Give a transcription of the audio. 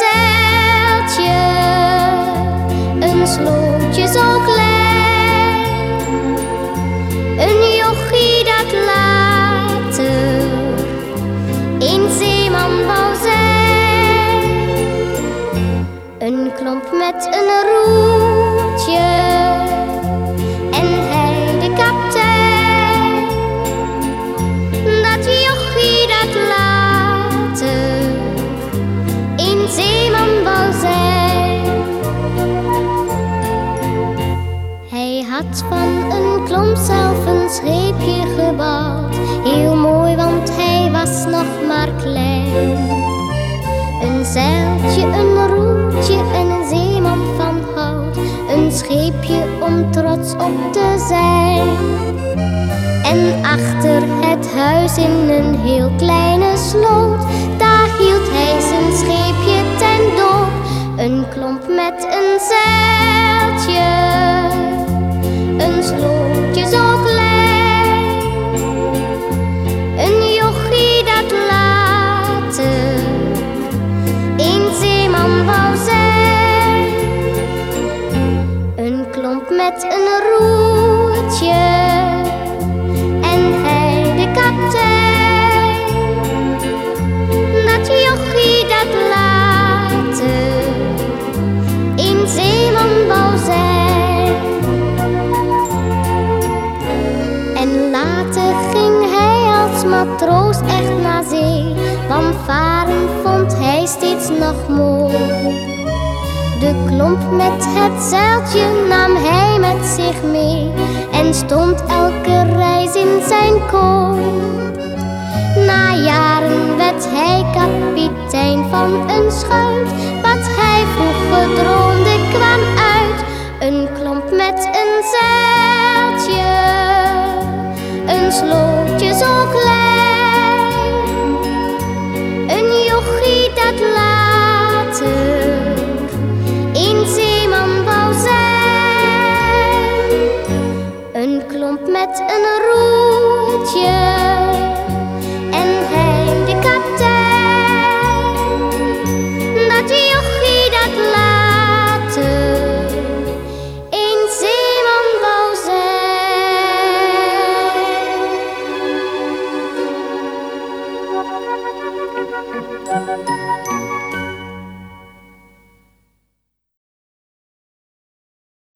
zeiltje, een slootje zo klein, een jochie dat later in zeeman wou zijn, een klomp met een roer. Had van een klomp zelf een scheepje gebouwd. Heel mooi, want hij was nog maar klein. Een zeiltje, een roetje en een zeeman van hout. Een scheepje om trots op te zijn. En achter het huis in een heel kleine sloot, daar hield hij zijn scheepje ten doop. Een klomp met een zeiltje, met een roertje en hij de kaptein. Dat jochie dat later een zeeman wou zijn. En later ging hij als matroos echt naar zee, want varen vond hij steeds nog mooi. De klomp met het zeiltje nam hij met zich mee en stond elke reis in zijn kooi. Na jaren werd hij kapitein van een schuit. Wat hij vroeger droomde kwam uit. Een klomp met een zeiltje, een. klomp met een roetje en hij